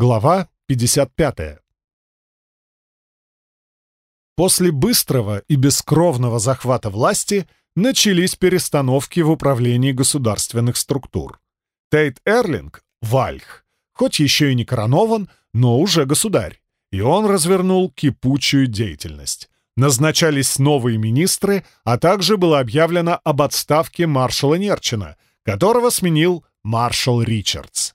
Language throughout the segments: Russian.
Глава 55. После быстрого и бескровного захвата власти начались перестановки в управлении государственных структур. Тейт Эрлинг, Вальх, хоть еще и не коронован, но уже государь, и он развернул кипучую деятельность. Назначались новые министры, а также было объявлено об отставке маршала Нерчина, которого сменил маршал Ричардс.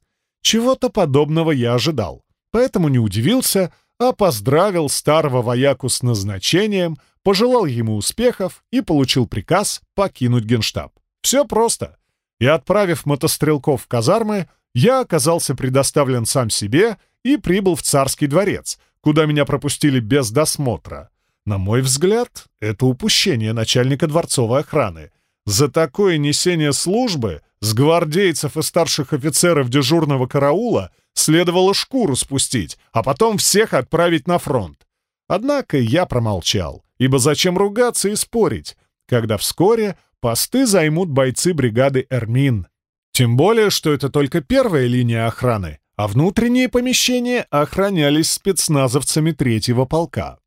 Чего-то подобного я ожидал, поэтому не удивился, а поздравил старого вояку с назначением, пожелал ему успехов и получил приказ покинуть генштаб. Все просто. И отправив мотострелков в казармы, я оказался предоставлен сам себе и прибыл в царский дворец, куда меня пропустили без досмотра. На мой взгляд, это упущение начальника дворцовой охраны. За такое несение службы с гвардейцев и старших офицеров дежурного караула следовало шкуру спустить, а потом всех отправить на фронт. Однако я промолчал, ибо зачем ругаться и спорить, когда вскоре посты займут бойцы бригады «Эрмин». Тем более, что это только первая линия охраны, а внутренние помещения охранялись спецназовцами третьего полка.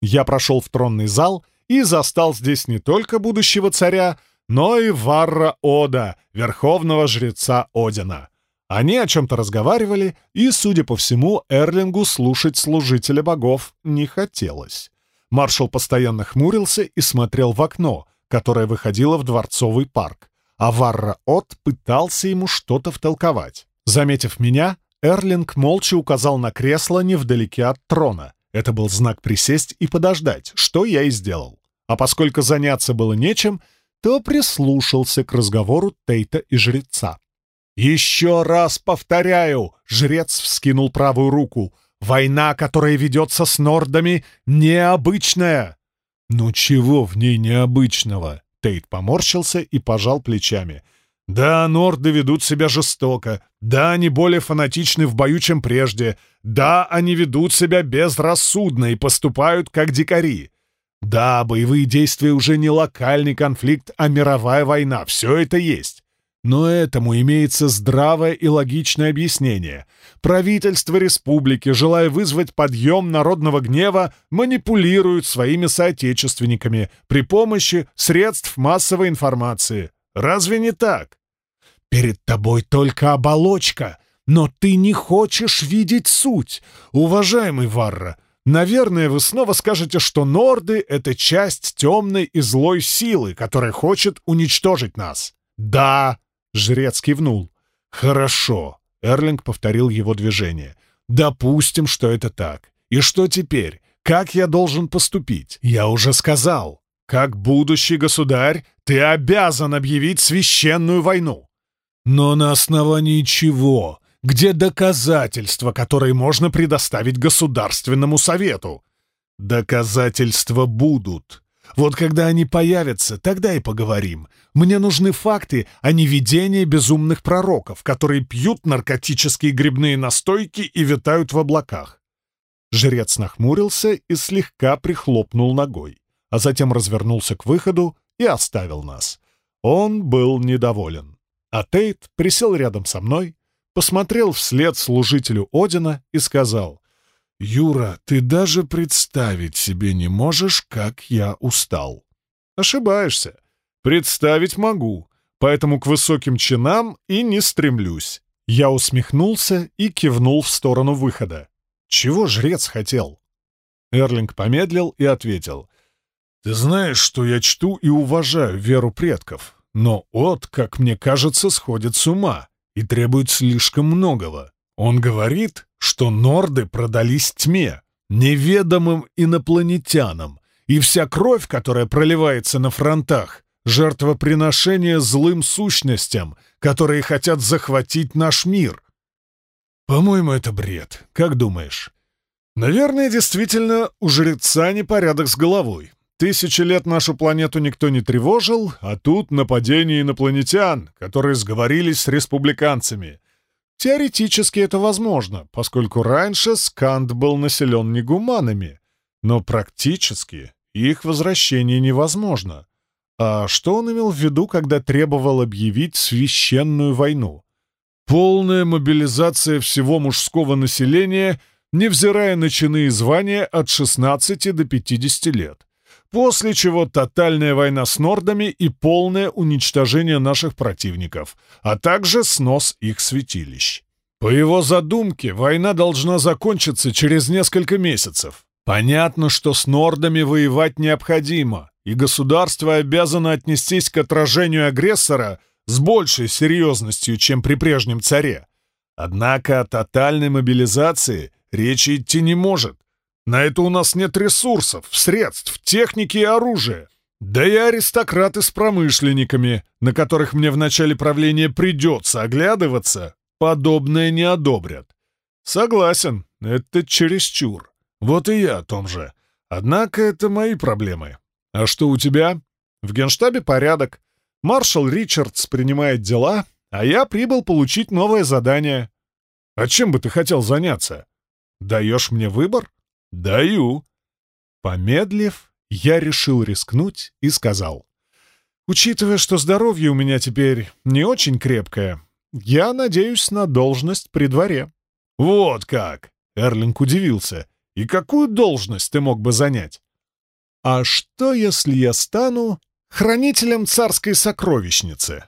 Я прошел в тронный зал и застал здесь не только будущего царя, но и Варра Ода, верховного жреца Одина. Они о чем-то разговаривали, и, судя по всему, Эрлингу слушать служителя богов не хотелось. Маршал постоянно хмурился и смотрел в окно, которое выходило в дворцовый парк, а Варра Од пытался ему что-то втолковать. Заметив меня, Эрлинг молча указал на кресло невдалеке от трона. Это был знак присесть и подождать, что я и сделал. А поскольку заняться было нечем, то прислушался к разговору Тейта и жреца. «Еще раз повторяю!» — жрец вскинул правую руку. «Война, которая ведется с нордами, необычная!» «Ну чего в ней необычного?» Тейт поморщился и пожал плечами. «Да, норды ведут себя жестоко. Да, они более фанатичны в бою, чем прежде. Да, они ведут себя безрассудно и поступают как дикари. Да, боевые действия уже не локальный конфликт, а мировая война. Все это есть. Но этому имеется здравое и логичное объяснение. Правительство республики, желая вызвать подъем народного гнева, манипулирует своими соотечественниками при помощи средств массовой информации. Разве не так? Перед тобой только оболочка, но ты не хочешь видеть суть. Уважаемый Варра, Наверное, вы снова скажете, что норды — это часть темной и злой силы, которая хочет уничтожить нас. Да, жрец кивнул. Хорошо, Эрлинг повторил его движение. Допустим, что это так. И что теперь? Как я должен поступить? Я уже сказал. Как будущий государь, ты обязан объявить священную войну. Но на основании чего? Где доказательства, которые можно предоставить Государственному Совету? Доказательства будут. Вот когда они появятся, тогда и поговорим. Мне нужны факты, а не видения безумных пророков, которые пьют наркотические грибные настойки и витают в облаках. Жрец нахмурился и слегка прихлопнул ногой, а затем развернулся к выходу и оставил нас. Он был недоволен. А Тейт присел рядом со мной, посмотрел вслед служителю Одина и сказал, «Юра, ты даже представить себе не можешь, как я устал». «Ошибаешься. Представить могу, поэтому к высоким чинам и не стремлюсь». Я усмехнулся и кивнул в сторону выхода. «Чего жрец хотел?» Эрлинг помедлил и ответил, «Ты знаешь, что я чту и уважаю веру предков, но От, как мне кажется, сходит с ума и требует слишком многого. Он говорит, что норды продались тьме, неведомым инопланетянам, и вся кровь, которая проливается на фронтах, жертвоприношение злым сущностям, которые хотят захватить наш мир. По-моему, это бред. Как думаешь? Наверное, действительно, у жреца непорядок с головой. Тысячи лет нашу планету никто не тревожил, а тут нападение инопланетян, которые сговорились с республиканцами. Теоретически это возможно, поскольку раньше Сканд был населен негуманами, но практически их возвращение невозможно. А что он имел в виду, когда требовал объявить священную войну? Полная мобилизация всего мужского населения, невзирая на чины и звания от 16 до 50 лет. После чего тотальная война с нордами и полное уничтожение наших противников, а также снос их святилищ. По его задумке, война должна закончиться через несколько месяцев. Понятно, что с нордами воевать необходимо, и государство обязано отнестись к отражению агрессора с большей серьезностью, чем при прежнем царе. Однако о тотальной мобилизации речи идти не может. На это у нас нет ресурсов, средств, техники и оружия. Да и аристократы с промышленниками, на которых мне в начале правления придется оглядываться, подобное не одобрят. Согласен, это чересчур. Вот и я о том же. Однако это мои проблемы. А что у тебя? В генштабе порядок. Маршал Ричардс принимает дела, а я прибыл получить новое задание. А чем бы ты хотел заняться? Даешь мне выбор? Даю. Помедлив, я решил рискнуть и сказал. Учитывая, что здоровье у меня теперь не очень крепкое, я надеюсь на должность при дворе. Вот как! Эрлинг удивился. И какую должность ты мог бы занять? А что, если я стану хранителем царской сокровищницы.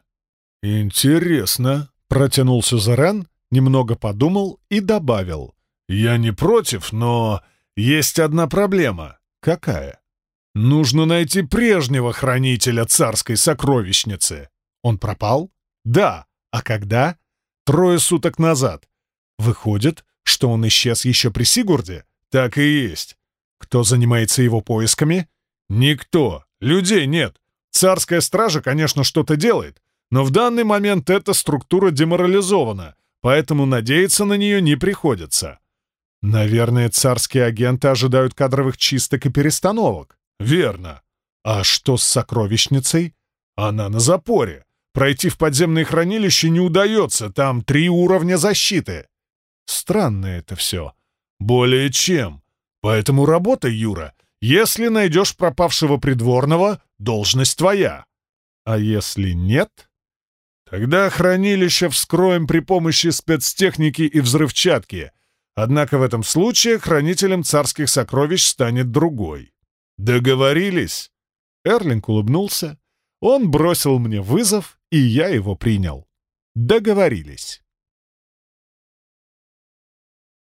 «Интересно», — протянул Сюзерен, немного подумал и добавил. «Я не против, но есть одна проблема». «Какая?» «Нужно найти прежнего хранителя царской сокровищницы». «Он пропал?» «Да. А когда?» «Трое суток назад». «Выходит, что он исчез еще при Сигурде?» «Так и есть». «Кто занимается его поисками?» «Никто. Людей нет. Царская стража, конечно, что-то делает, но в данный момент эта структура деморализована, поэтому надеяться на нее не приходится. Наверное, царские агенты ожидают кадровых чисток и перестановок. Верно. А что с сокровищницей? Она на запоре. Пройти в подземное хранилище не удается, там три уровня защиты. Странно это все. Более чем. Поэтому работай, Юра. Если найдешь пропавшего придворного, должность твоя. А если нет? Тогда хранилище вскроем при помощи спецтехники и взрывчатки. Однако в этом случае хранителем царских сокровищ станет другой. Договорились? Эрлинг улыбнулся. Он бросил мне вызов, и я его принял. Договорились.